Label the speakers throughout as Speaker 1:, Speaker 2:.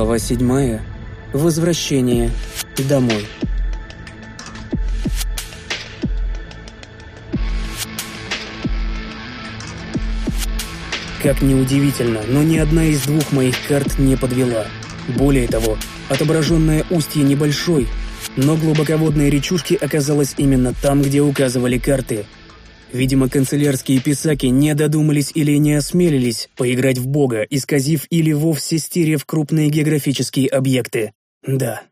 Speaker 1: Глава седьмая. Возвращение домой. Как ни удивительно, но ни одна из двух моих карт не подвела. Более того, отображенное устье небольшой, но глубоководной речушки оказалось именно там, где указывали карты. Видимо, канцелярские писаки не додумались или не осмелились поиграть в бога, исказив или вовсе стерев крупные географические объекты. Да,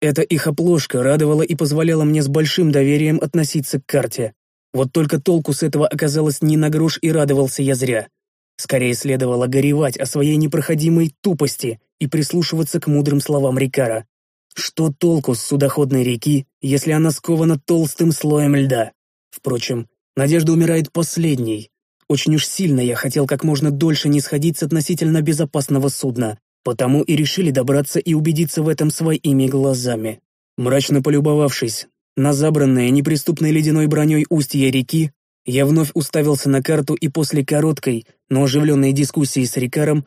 Speaker 1: эта их оплошка радовала и позволяла мне с большим доверием относиться к карте. Вот только толку с этого оказалось не на грош и радовался я зря. Скорее следовало горевать о своей непроходимой тупости и прислушиваться к мудрым словам Рикара. Что толку с судоходной реки, если она скована толстым слоем льда? Впрочем, надежда умирает последней. Очень уж сильно я хотел как можно дольше не сходить с относительно безопасного судна, потому и решили добраться и убедиться в этом своими глазами. Мрачно полюбовавшись на забранное неприступной ледяной броней устье реки, я вновь уставился на карту, и после короткой, но оживленной дискуссии с Рикаром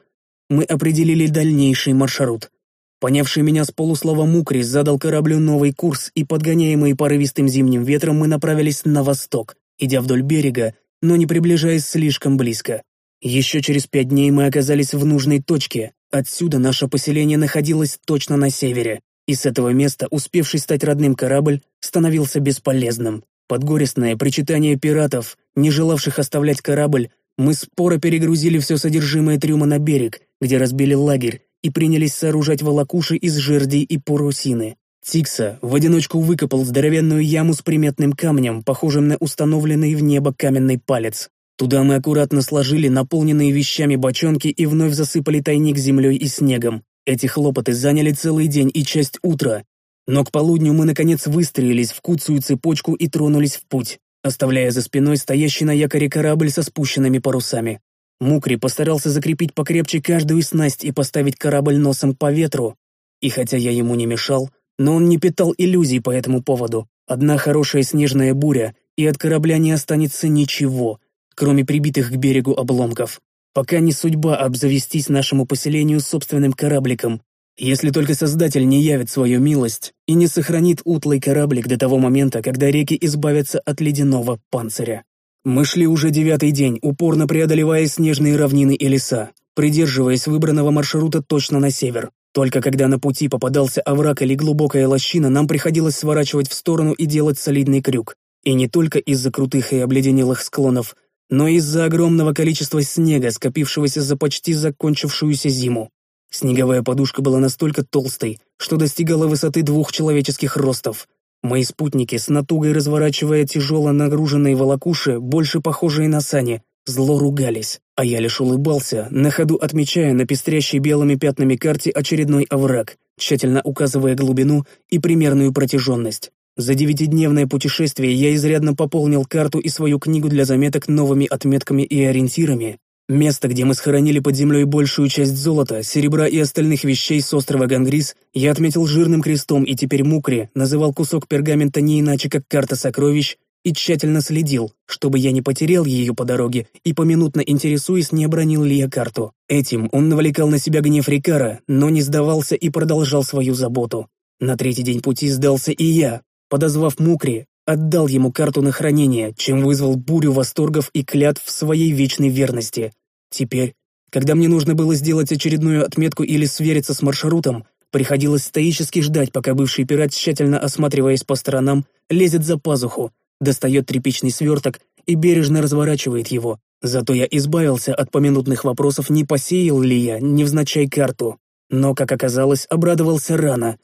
Speaker 1: мы определили дальнейший маршрут. Понявший меня с полуслова Мукрис задал кораблю новый курс, и подгоняемые порывистым зимним ветром мы направились на восток, идя вдоль берега, но не приближаясь слишком близко. Еще через пять дней мы оказались в нужной точке. Отсюда наше поселение находилось точно на севере, и с этого места успевший стать родным корабль становился бесполезным. Под горестное причитание пиратов, не желавших оставлять корабль, мы споро перегрузили все содержимое трюма на берег, где разбили лагерь, и принялись сооружать волокуши из жердей и парусины. Тикса в одиночку выкопал здоровенную яму с приметным камнем, похожим на установленный в небо каменный палец. Туда мы аккуратно сложили наполненные вещами бочонки и вновь засыпали тайник землей и снегом. Эти хлопоты заняли целый день и часть утра, но к полудню мы, наконец, выстроились в куцую цепочку и тронулись в путь, оставляя за спиной стоящий на якоре корабль со спущенными парусами. Мукри постарался закрепить покрепче каждую снасть и поставить корабль носом по ветру. И хотя я ему не мешал, но он не питал иллюзий по этому поводу. Одна хорошая снежная буря, и от корабля не останется ничего, кроме прибитых к берегу обломков. Пока не судьба обзавестись нашему поселению собственным корабликом, если только Создатель не явит свою милость и не сохранит утлый кораблик до того момента, когда реки избавятся от ледяного панциря. Мы шли уже девятый день, упорно преодолевая снежные равнины и леса, придерживаясь выбранного маршрута точно на север. Только когда на пути попадался овраг или глубокая лощина, нам приходилось сворачивать в сторону и делать солидный крюк. И не только из-за крутых и обледенелых склонов, но и из-за огромного количества снега, скопившегося за почти закончившуюся зиму. Снеговая подушка была настолько толстой, что достигала высоты двух человеческих ростов. Мои спутники, с натугой разворачивая тяжело нагруженные волокуши, больше похожие на сани, зло ругались, а я лишь улыбался, на ходу отмечая на пестрящей белыми пятнами карте очередной овраг, тщательно указывая глубину и примерную протяженность. За девятидневное путешествие я изрядно пополнил карту и свою книгу для заметок новыми отметками и ориентирами, Место, где мы схоронили под землей большую часть золота, серебра и остальных вещей с острова Гангрис, я отметил жирным крестом и теперь Мукри называл кусок пергамента не иначе, как карта сокровищ, и тщательно следил, чтобы я не потерял ее по дороге и, поминутно интересуясь, не обронил ли я карту. Этим он навлекал на себя гнев Рикара, но не сдавался и продолжал свою заботу. На третий день пути сдался и я, подозвав Мукри, отдал ему карту на хранение, чем вызвал бурю восторгов и клятв в своей вечной верности. Теперь, когда мне нужно было сделать очередную отметку или свериться с маршрутом, приходилось стоически ждать, пока бывший пират, тщательно осматриваясь по сторонам, лезет за пазуху, достает тряпичный сверток и бережно разворачивает его. Зато я избавился от поминутных вопросов, не посеял ли я невзначай карту. Но, как оказалось, обрадовался рано.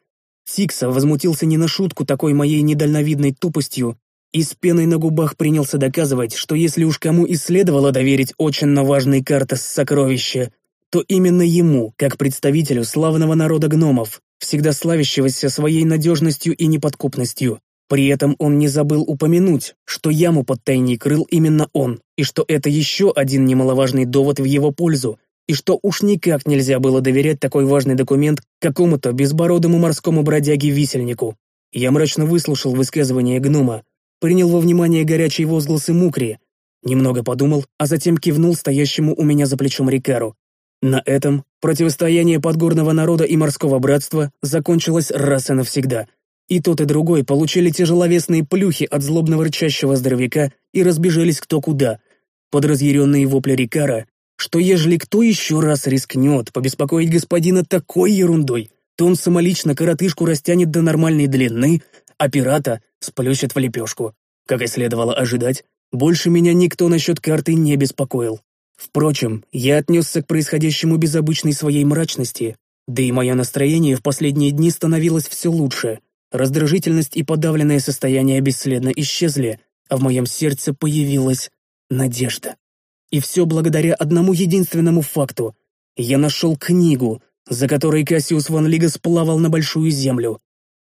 Speaker 1: Сикса возмутился не на шутку такой моей недальновидной тупостью и с пеной на губах принялся доказывать, что если уж кому и следовало доверить очень важный карта с сокровища, то именно ему, как представителю славного народа гномов, всегда славящегося своей надежностью и неподкупностью. При этом он не забыл упомянуть, что яму под тайник крыл именно он, и что это еще один немаловажный довод в его пользу, и что уж никак нельзя было доверять такой важный документ какому-то безбородому морскому бродяге-висельнику. Я мрачно выслушал высказывание гнома, принял во внимание горячие возгласы Мукри, немного подумал, а затем кивнул стоящему у меня за плечом Рикару. На этом Противостояние подгорного народа и морского братства закончилось раз и навсегда. И тот, и другой получили тяжеловесные плюхи от злобного рычащего здоровяка и разбежались кто куда. Под разъяренные вопли Рикара, что ежели кто еще раз рискнет побеспокоить господина такой ерундой, то он самолично коротышку растянет до нормальной длины, а пирата сплющит в лепешку. Как и следовало ожидать, больше меня никто насчет карты не беспокоил. Впрочем, я отнесся к происходящему без обычной своей мрачности, да и мое настроение в последние дни становилось все лучше. Раздражительность и подавленное состояние бесследно исчезли, а в моем сердце появилась надежда. И все благодаря одному единственному факту. Я нашел книгу, за которой Кассиус Ван Лига сплавал на Большую Землю.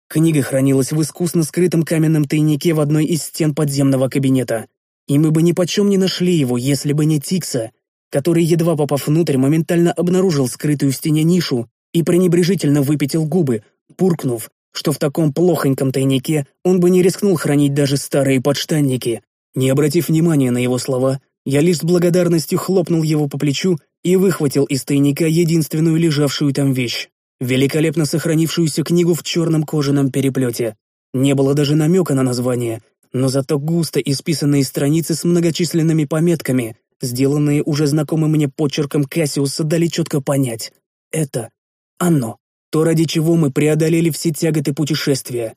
Speaker 1: Книга хранилась в искусно скрытом каменном тайнике в одной из стен подземного кабинета. И мы бы ни почем не нашли его, если бы не Тикса, который, едва попав внутрь, моментально обнаружил скрытую в стене нишу и пренебрежительно выпятил губы, буркнув, что в таком плохоньком тайнике он бы не рискнул хранить даже старые подштанники. Не обратив внимания на его слова, я лишь с благодарностью хлопнул его по плечу и выхватил из тайника единственную лежавшую там вещь. Великолепно сохранившуюся книгу в черном кожаном переплете. Не было даже намека на название, но зато густо исписанные страницы с многочисленными пометками, сделанные уже знакомым мне почерком Кассиуса, дали четко понять. Это оно. То, ради чего мы преодолели все тяготы путешествия.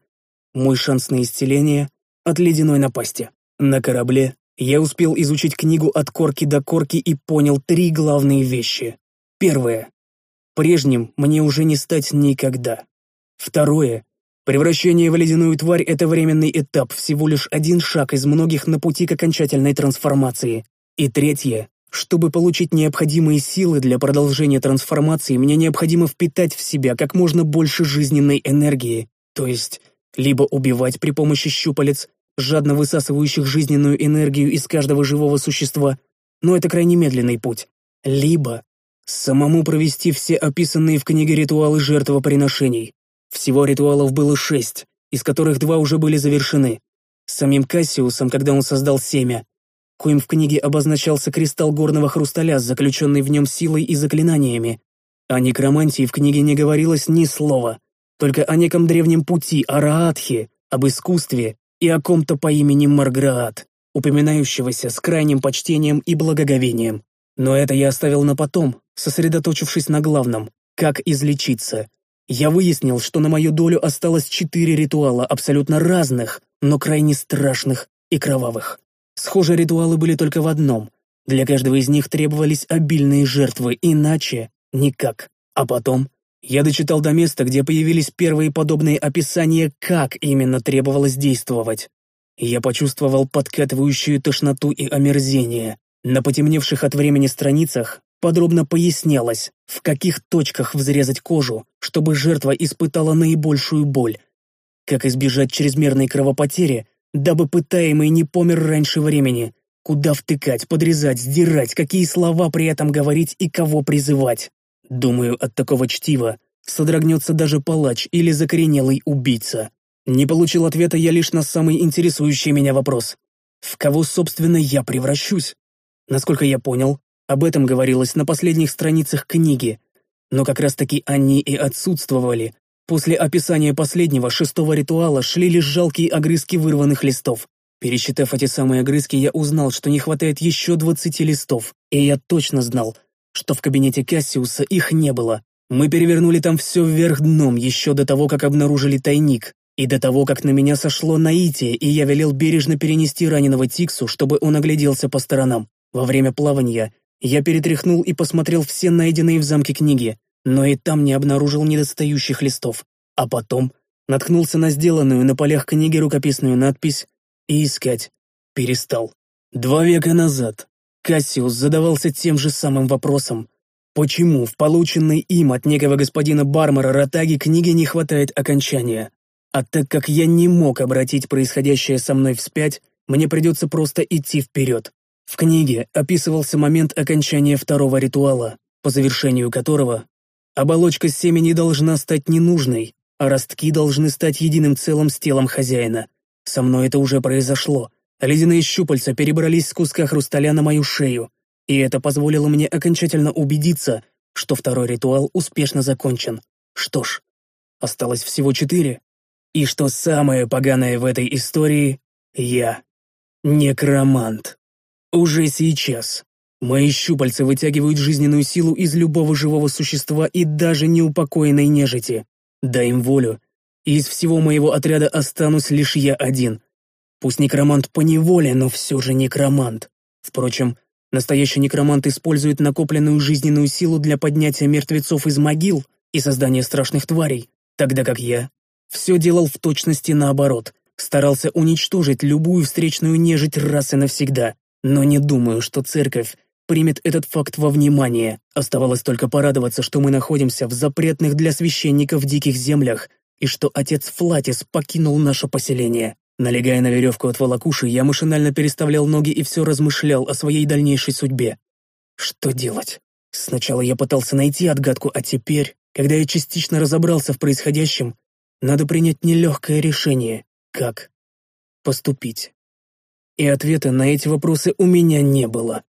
Speaker 1: Мой шанс на исцеление от ледяной напасти. На корабле я успел изучить книгу от корки до корки и понял три главные вещи. Первое. Прежним мне уже не стать никогда. Второе. Превращение в ледяную тварь — это временный этап, всего лишь один шаг из многих на пути к окончательной трансформации. И третье. Чтобы получить необходимые силы для продолжения трансформации, мне необходимо впитать в себя как можно больше жизненной энергии, то есть либо убивать при помощи щупалец, жадно высасывающих жизненную энергию из каждого живого существа, но это крайне медленный путь. Либо самому провести все описанные в книге ритуалы жертвоприношений. Всего ритуалов было шесть, из которых два уже были завершены. Самим Кассиусом, когда он создал семя, коим в книге обозначался кристалл горного хрусталя с заключенной в нем силой и заклинаниями. О некромантии в книге не говорилось ни слова, только о неком древнем пути Араатхи, об искусстве и о ком-то по имени Марграат, упоминающегося с крайним почтением и благоговением. Но это я оставил на потом, сосредоточившись на главном — как излечиться. Я выяснил, что на мою долю осталось четыре ритуала, абсолютно разных, но крайне страшных и кровавых. Схожие ритуалы были только в одном. Для каждого из них требовались обильные жертвы, иначе никак. А потом я дочитал до места, где появились первые подобные описания, как именно требовалось действовать. Я почувствовал подкатывающую тошноту и омерзение. На потемневших от времени страницах подробно пояснялось, в каких точках взрезать кожу, чтобы жертва испытала наибольшую боль, как избежать чрезмерной кровопотери, дабы пытаемый не помер раньше времени, куда втыкать, подрезать, сдирать, какие слова при этом говорить и кого призывать. Думаю, от такого чтива содрогнется даже палач или закоренелый убийца. Не получил ответа я лишь на самый интересующий меня вопрос. В кого, собственно, я превращусь? Насколько я понял, об этом говорилось на последних страницах книги, но как раз-таки они и отсутствовали. После описания последнего, шестого ритуала, шли лишь жалкие огрызки вырванных листов. Пересчитав эти самые огрызки, я узнал, что не хватает еще двадцати листов, и я точно знал, что в кабинете Кассиуса их не было. Мы перевернули там все вверх дном еще до того, как обнаружили тайник, и до того, как на меня сошло наитие, и я велел бережно перенести раненого Тиксу, чтобы он огляделся по сторонам. Во время плавания я перетряхнул и посмотрел все найденные в замке книги, но и там не обнаружил недостающих листов. А потом наткнулся на сделанную на полях книги рукописную надпись и искать перестал. Два века назад Кассиус задавался тем же самым вопросом. Почему в полученной им от некого господина Бармара Ротаги книге не хватает окончания? А так как я не мог обратить происходящее со мной вспять, мне придется просто идти вперед. В книге описывался момент окончания второго ритуала, по завершению которого оболочка семени должна стать ненужной, а ростки должны стать единым целым с телом хозяина. Со мной это уже произошло, Ледяные щупальца перебрались с куска хрусталя на мою шею, и это позволило мне окончательно убедиться, что второй ритуал успешно закончен. Что ж, осталось всего четыре. И что самое поганое в этой истории, я некромант. Уже сейчас. Мои щупальца вытягивают жизненную силу из любого живого существа и даже неупокоенной нежити. Дай им волю, и из всего моего отряда останусь лишь я один. Пусть некромант по неволе, но все же некромант. Впрочем, настоящий некромант использует накопленную жизненную силу для поднятия мертвецов из могил и создания страшных тварей, тогда как я все делал в точности наоборот, старался уничтожить любую встречную нежить раз и навсегда, но не думаю, что церковь примет этот факт во внимание. Оставалось только порадоваться, что мы находимся в запретных для священников диких землях и что отец Флатис покинул наше поселение. Налегая на веревку от волокуши, я машинально переставлял ноги и все размышлял о своей дальнейшей судьбе. Что делать? Сначала я пытался найти отгадку, а теперь, когда я частично разобрался в происходящем, надо принять нелегкое решение. Как поступить? И ответа на эти вопросы у меня не было.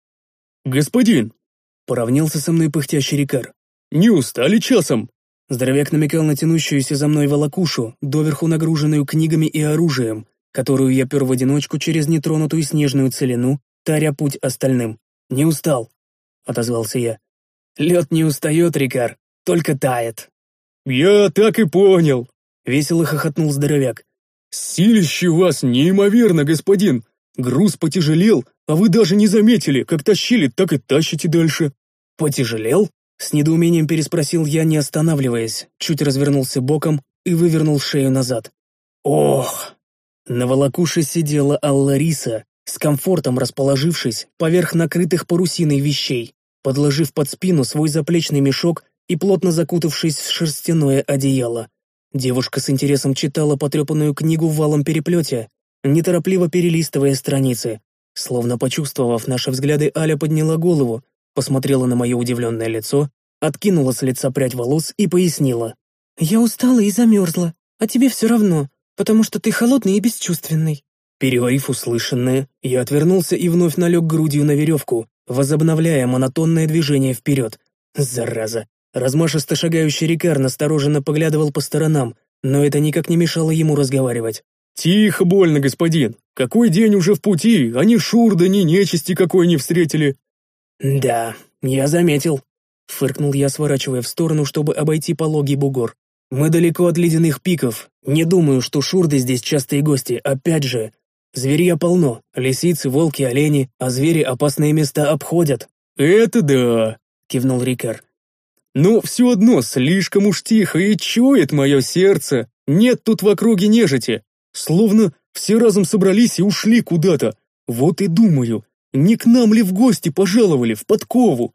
Speaker 2: «Господин!» — поравнялся со мной пыхтящий Рикар. «Не устали часом?»
Speaker 1: Здоровяк намекал на тянущуюся за мной волокушу, доверху нагруженную книгами и оружием, которую я пер в одиночку через нетронутую снежную целину, таря путь остальным. «Не устал», — отозвался я. «Лед не устает, Рикар, только тает».
Speaker 2: «Я так и понял», —
Speaker 1: весело хохотнул здоровяк.
Speaker 2: «Силище вас неимоверно, господин. Груз потяжелел, а вы даже не заметили, как тащили, так и тащите дальше».
Speaker 1: «Потяжелел?» С недоумением переспросил я, не останавливаясь, чуть развернулся боком и вывернул шею назад. «Ох!» На волокуше сидела Аллариса, с комфортом расположившись поверх накрытых парусиной вещей, подложив под спину свой заплечный мешок и плотно закутавшись в шерстяное одеяло. Девушка с интересом читала потрепанную книгу в валом переплете, неторопливо перелистывая страницы. Словно почувствовав наши взгляды, Аля подняла голову, посмотрела на мое удивленное лицо, откинула с лица прядь волос и пояснила.
Speaker 3: «Я устала и замерзла, а тебе все равно потому что ты холодный и бесчувственный».
Speaker 1: Переварив услышанное, я отвернулся и вновь налег грудью на веревку, возобновляя монотонное движение вперед. Зараза! Размашисто шагающий Рикар настороженно поглядывал по сторонам, но это никак не мешало ему разговаривать.
Speaker 2: «Тихо, больно, господин! Какой день уже в пути, а ни шурда, ни нечисти какой не встретили!»
Speaker 1: «Да, я заметил», — фыркнул я, сворачивая в сторону, чтобы обойти пологий бугор. Мы далеко от ледяных пиков. Не думаю, что шурды здесь частые гости. Опять же, зверья полно. Лисицы, волки, олени, а звери опасные места обходят.
Speaker 2: «Это да», — кивнул Рикар. «Но все одно слишком уж тихо и чует мое сердце. Нет тут в округе нежити. Словно все разом собрались и ушли куда-то. Вот и думаю, не к нам ли в гости пожаловали, в подкову?»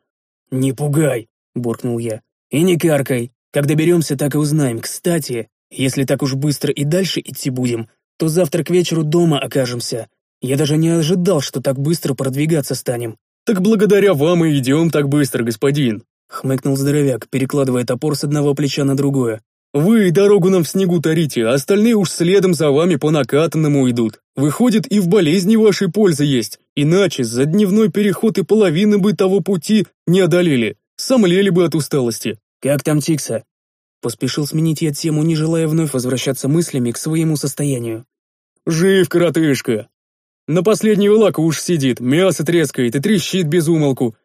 Speaker 1: «Не пугай», — буркнул я. «И не каркай. Как доберемся, так и узнаем. Кстати, если так уж быстро и дальше идти будем, то завтра к вечеру дома окажемся. Я даже не ожидал, что так быстро продвигаться станем».
Speaker 2: «Так благодаря вам и идем так быстро, господин», —
Speaker 1: хмыкнул здоровяк, перекладывая топор с одного плеча на другое.
Speaker 2: «Вы дорогу нам в снегу тарите, а остальные уж следом за вами по накатанному идут. Выходит, и в болезни вашей пользы есть, иначе за дневной переход и половины бы того пути не одолели, сомлели бы от усталости».
Speaker 1: «Как там Тикса?» Поспешил сменить я тему, не желая вновь возвращаться мыслями к своему состоянию.
Speaker 2: «Жив, коротышка! На последнюю лаку уж сидит, мясо трескает и трещит без умолку,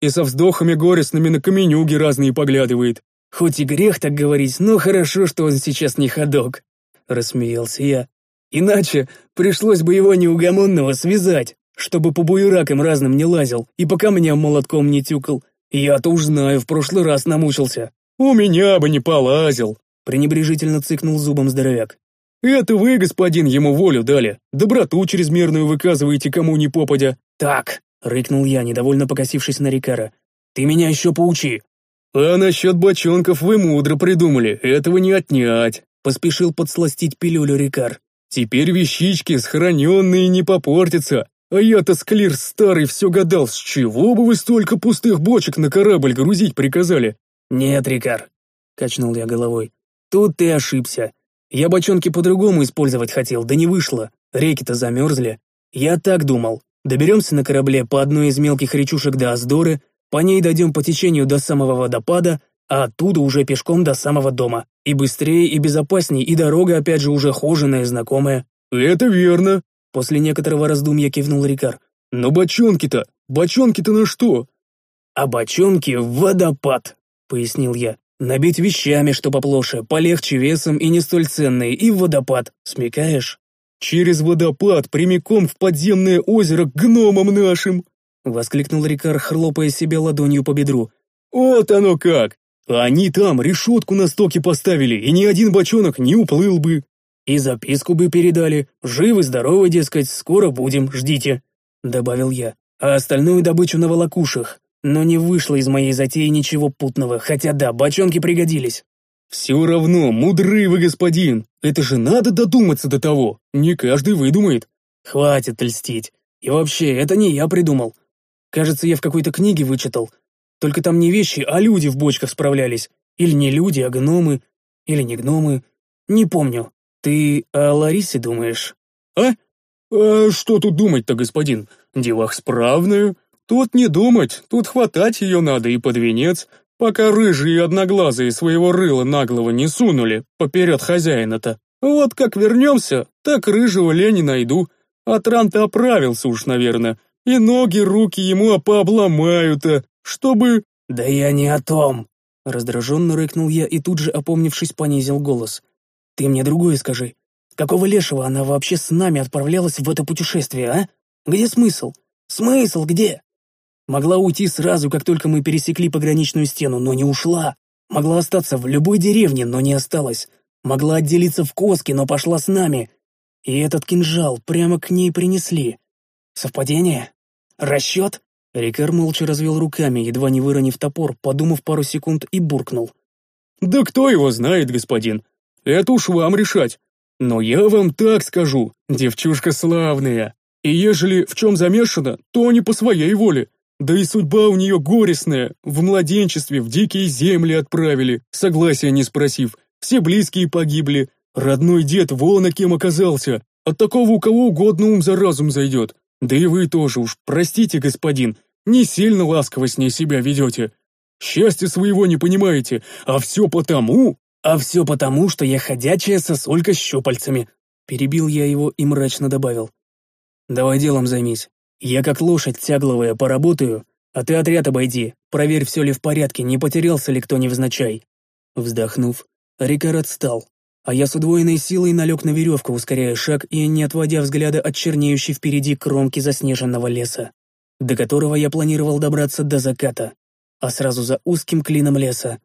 Speaker 2: и со вздохами горестными на каменюги разные поглядывает».
Speaker 1: «Хоть и грех так говорить, но хорошо, что он сейчас не ходок», — рассмеялся я. «Иначе пришлось бы его неугомонного связать, чтобы по буеракам разным не лазил и по камням молотком не тюкал. «Я-то уж знаю, в прошлый раз намучился».
Speaker 2: «У меня бы не полазил», —
Speaker 1: пренебрежительно цыкнул зубом здоровяк.
Speaker 2: «Это вы, господин, ему волю дали. Доброту чрезмерную выказываете кому ни попадя».
Speaker 1: «Так», — рыкнул я, недовольно покосившись на Рикара. «Ты меня еще поучи».
Speaker 2: «А насчет бочонков вы мудро придумали, этого не отнять», —
Speaker 1: поспешил подсластить пилюлю Рикар.
Speaker 2: «Теперь вещички, сохраненные, не попортятся. А я-то, Склир старый, все гадал, с чего бы вы столько пустых бочек на корабль грузить приказали?
Speaker 1: Нет, Рикар, качнул я головой. Тут ты ошибся. Я бочонки по-другому использовать хотел, да не вышло. Реки-то замерзли. Я так думал. Доберемся на корабле по одной из мелких речушек до Аздоры, По ней дойдем по течению до самого водопада, а оттуда уже пешком до самого дома. И быстрее, и безопаснее, и дорога опять же уже хоженая, знакомая».
Speaker 2: «Это верно», —
Speaker 1: после некоторого раздумья кивнул Рикар.
Speaker 2: «Но бочонки-то, бочонки-то на что?»
Speaker 1: «А бочонки в водопад», — пояснил я. «Набить вещами, что поплоше, полегче весом и не столь ценные, и в водопад. Смекаешь?»
Speaker 2: «Через водопад, прямиком в подземное озеро к гномам нашим!»
Speaker 1: — воскликнул Рикар, хлопая себе ладонью по бедру.
Speaker 2: «Вот оно как! Они там решетку на стоке поставили, и ни один бочонок не уплыл бы!»
Speaker 1: «И записку бы передали. Живы-здоровы, дескать, скоро будем, ждите», — добавил я. «А остальную добычу на волокушах. Но не вышло из моей затеи ничего путного, хотя да, бочонки пригодились».
Speaker 2: «Все равно, мудрый вы господин, это же надо додуматься до того, не каждый выдумает».
Speaker 1: «Хватит льстить. И вообще, это не я придумал. Кажется, я в какой-то книге вычитал. Только там не вещи, а люди в бочках справлялись. Или не люди, а гномы. Или не гномы. Не помню. Ты о Ларисе думаешь?»
Speaker 2: «А? А что тут думать-то, господин? Девах справная. Тут не думать, тут хватать ее надо и под венец, пока рыжие одноглазые своего рыла наглого не сунули поперед хозяина-то. Вот как вернемся, так рыжего лени найду. А Тран-то оправился уж, наверное, и ноги, руки ему пообломают-то, чтобы...»
Speaker 1: «Да я не о том!» Раздраженно рыкнул я и тут же, опомнившись, понизил голос. «Ты мне другое скажи. Какого лешего она вообще с нами отправлялась в это путешествие, а? Где смысл? Смысл где?» Могла уйти сразу, как только мы пересекли пограничную стену, но не ушла. Могла остаться в любой деревне, но не осталась. Могла отделиться в Коске, но пошла с нами. И этот кинжал прямо к ней принесли. Совпадение? Расчет?» Рикар молча развел руками, едва не выронив топор, подумав пару секунд и буркнул.
Speaker 2: «Да кто его знает, господин? Это уж вам решать. Но я вам так скажу, девчушка славная. И ежели в чем замешана, то не по своей воле. Да и судьба у нее горестная. В младенчестве в дикие земли отправили, согласия не спросив. Все близкие погибли. Родной дед вон кем оказался. От такого у кого угодно ум за разум зайдет. Да и вы тоже уж, простите, господин, не сильно ласково с ней себя ведете. Счастья своего не понимаете, а все потому...
Speaker 1: А все потому, что я ходячая сосулька с щупальцами. Перебил я его и мрачно добавил. Давай делом займись. Я как лошадь тягловая поработаю, а ты отряд обойди, проверь, все ли в порядке, не потерялся ли кто невзначай. Вздохнув, Рикар отстал, а я с удвоенной силой налег на веревку, ускоряя шаг и не отводя взгляда от чернеющей впереди кромки заснеженного леса, до которого я планировал добраться до заката, а сразу за узким клином леса,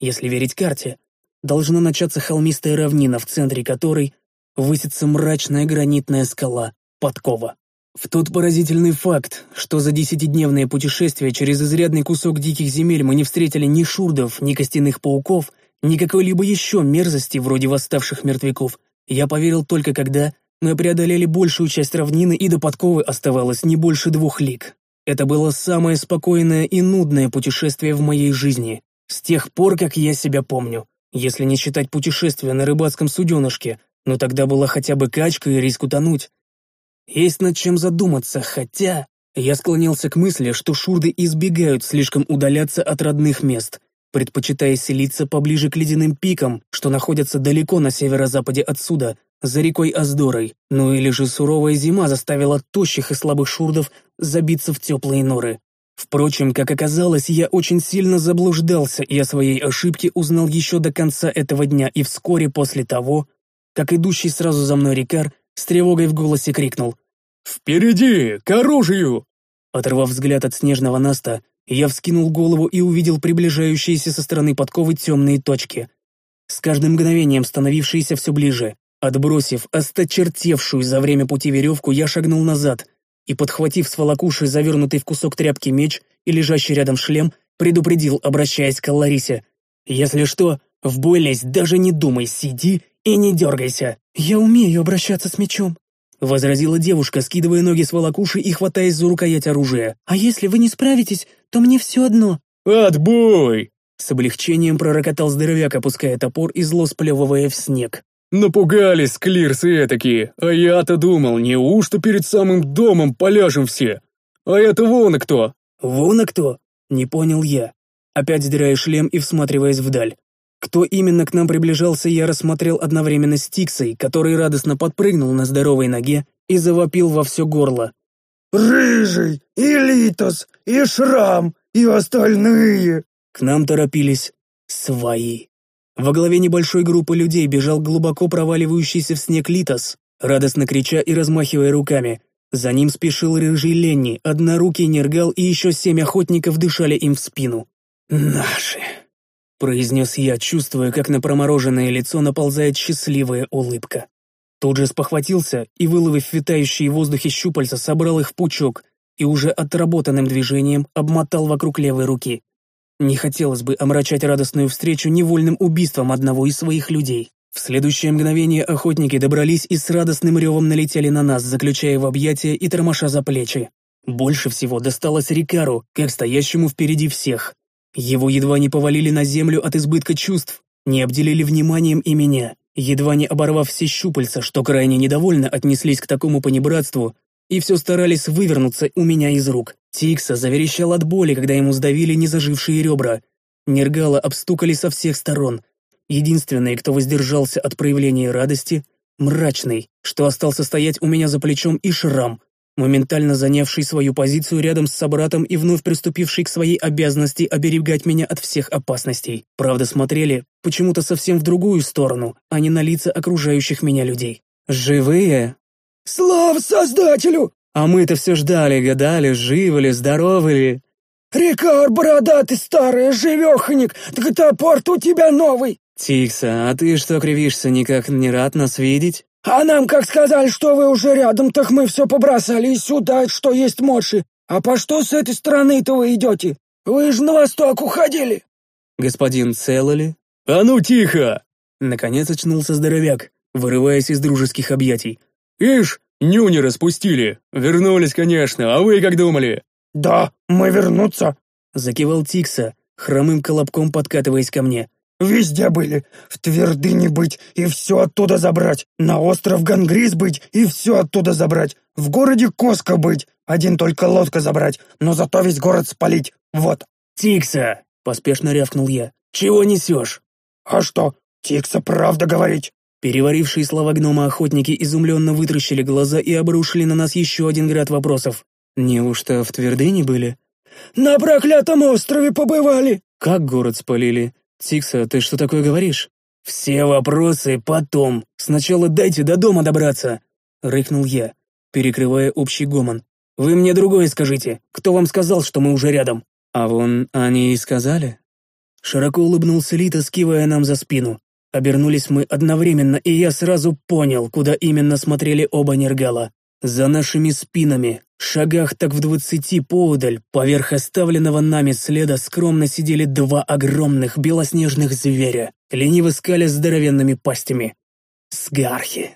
Speaker 1: если верить карте, должна начаться холмистая равнина, в центре которой высится мрачная гранитная скала Подкова. В тот поразительный факт, что за десятидневное путешествие через изрядный кусок диких земель мы не встретили ни шурдов, ни костяных пауков, ни какой-либо еще мерзости вроде восставших мертвяков, я поверил только когда мы преодолели большую часть равнины и до подковы оставалось не больше двух лиг. Это было самое спокойное и нудное путешествие в моей жизни, с тех пор, как я себя помню, если не считать путешествия на рыбацком суденышке, но тогда была хотя бы качка и риск утонуть. Есть над чем задуматься, хотя... Я склонялся к мысли, что шурды избегают слишком удаляться от родных мест, предпочитая селиться поближе к ледяным пикам, что находятся далеко на северо-западе отсюда, за рекой Аздорой, ну или же суровая зима заставила тощих и слабых шурдов забиться в теплые норы. Впрочем, как оказалось, я очень сильно заблуждался и о своей ошибке узнал еще до конца этого дня и вскоре после того, как идущий сразу за мной Рикар с тревогой в голосе крикнул
Speaker 2: «Впереди! К оружию!»
Speaker 1: Оторвав взгляд от снежного наста, я вскинул голову и увидел приближающиеся со стороны подковы темные точки, с каждым мгновением становившиеся все ближе. Отбросив осточертевшую за время пути веревку, я шагнул назад и, подхватив с волокуши завернутый в кусок тряпки меч и лежащий рядом шлем, предупредил, обращаясь к Ларисе. «Если что, в бой лезь, даже не думай, сиди и не дергайся».
Speaker 3: «Я умею обращаться с мечом», —
Speaker 1: возразила девушка, скидывая ноги с волокуши и хватаясь за рукоять оружия.
Speaker 3: «А если вы не справитесь, то мне все одно».
Speaker 2: «Отбой!»
Speaker 1: С облегчением пророкотал здоровяк, опуская топор и зло сплевывая в снег.
Speaker 2: «Напугались клирсы этакие, а я-то думал, неужто перед самым домом поляжем все? А это вон кто?»
Speaker 1: «Вон кто? Не понял я, опять сдирая шлем и всматриваясь вдаль. Кто именно к нам приближался, я рассмотрел одновременно с Тиксой, который радостно подпрыгнул на здоровой ноге и завопил во все горло.
Speaker 4: «Рыжий, и Литос, и Шрам, и остальные!»
Speaker 1: К нам торопились свои. Во главе небольшой группы людей бежал глубоко проваливающийся в снег Литос, радостно крича и размахивая руками. За ним спешил рыжий Ленни, однорукий Нергал и еще семь охотников дышали им в спину. «Наши!» — произнес я, чувствуя, как на промороженное лицо наползает счастливая улыбка. Тут же спохватился и, выловив витающие в воздухе щупальца, собрал их в пучок и уже отработанным движением обмотал вокруг левой руки. Не хотелось бы омрачать радостную встречу невольным убийством одного из своих людей. В следующее мгновение охотники добрались и с радостным ревом налетели на нас, заключая в объятия и тормоша за плечи. Больше всего досталось Рикару, как стоящему впереди всех. Его едва не повалили на землю от избытка чувств, не обделили вниманием и меня, едва не оборвав все щупальца, что крайне недовольно отнеслись к такому понебратству, и все старались вывернуться у меня из рук. Тикса заверещал от боли, когда ему сдавили незажившие ребра. Нергала обстукали со всех сторон. Единственный, кто воздержался от проявления радости — мрачный, что остался стоять у меня за плечом и шрам, моментально занявший свою позицию рядом с собратом и вновь приступивший к своей обязанности оберегать меня от всех опасностей. Правда, смотрели почему-то совсем в другую сторону, а не на лица окружающих меня людей. «Живые?»
Speaker 4: «Слава Создателю!»
Speaker 1: А мы-то все ждали, гадали, живы ли, здоровы ли.
Speaker 4: «Рикар, бородатый старый, живеханик, так топор у тебя новый!»
Speaker 1: «Тикса, а ты что кривишься, никак не рад нас видеть?»
Speaker 4: «А нам как сказали, что вы уже рядом, так мы все побросали и сюда, что есть мочи. А по что с этой стороны-то вы идете? Вы же на восток уходили!»
Speaker 1: «Господин, целы ли?»
Speaker 2: «А ну тихо!»
Speaker 1: Наконец очнулся здоровяк, вырываясь из дружеских объятий.
Speaker 2: «Ишь, нюни распустили. Вернулись, конечно, а вы как думали?»
Speaker 4: «Да, мы вернуться», —
Speaker 1: закивал Тикса, хромым колобком подкатываясь ко мне.
Speaker 4: «Везде были. В твердыне быть и все оттуда забрать. На остров Гангрис быть и все оттуда забрать. В городе Коска быть. Один только лодка забрать, но зато весь город спалить. Вот».
Speaker 1: «Тикса!» — поспешно рявкнул я. «Чего несешь?»
Speaker 4: «А что, Тикса правда говорить?»
Speaker 1: Переварившие слова гнома охотники изумленно вытращили глаза и обрушили на нас еще один град вопросов. Неужто в твердыне были?
Speaker 4: «На проклятом острове побывали!»
Speaker 1: «Как город спалили? Тикса, ты что такое говоришь?» «Все вопросы потом. Сначала дайте до дома добраться!» — рыкнул я, перекрывая общий гомон. «Вы мне другое скажите. Кто вам сказал, что мы уже рядом?» «А вон они и сказали». Широко улыбнулся Лита, скивая нам за спину. Обернулись мы одновременно, и я сразу понял, куда именно смотрели оба Нергала. За нашими спинами, шагах так в двадцати поодаль, поверх оставленного нами следа скромно сидели два огромных белоснежных зверя, лениво скаля здоровенными пастями. Сгархи.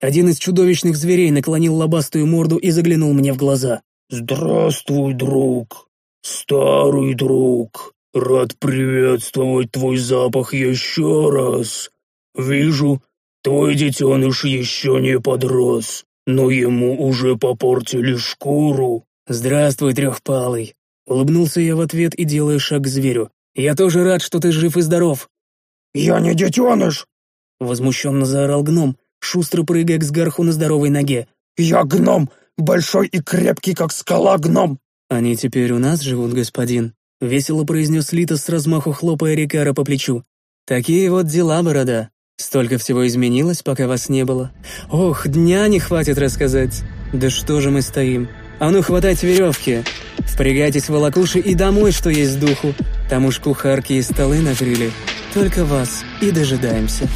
Speaker 1: Один из чудовищных зверей наклонил лобастую морду и заглянул мне в глаза.
Speaker 4: «Здравствуй, друг, старый друг», «Рад приветствовать твой запах еще раз. Вижу, твой детеныш еще не подрос, но ему уже попортили шкуру».
Speaker 1: «Здравствуй, трехпалый!» Улыбнулся я в ответ и делая шаг к зверю. «Я тоже рад, что ты жив и здоров!»
Speaker 4: «Я не детеныш!»
Speaker 1: Возмущенно заорал гном, шустро прыгая к сгарху на здоровой ноге.
Speaker 4: «Я гном! Большой и крепкий, как скала гном!»
Speaker 1: «Они теперь у нас живут, господин?» — весело произнес Лита с размаху хлопая Рикара по плечу. «Такие вот дела, борода. Столько всего изменилось, пока вас не было. Ох, дня не хватит рассказать. Да что же мы стоим? А ну, хватайте веревки. Впрягайтесь в волокуши и домой, что есть духу. Там уж кухарки и столы накрыли. Только вас и дожидаемся».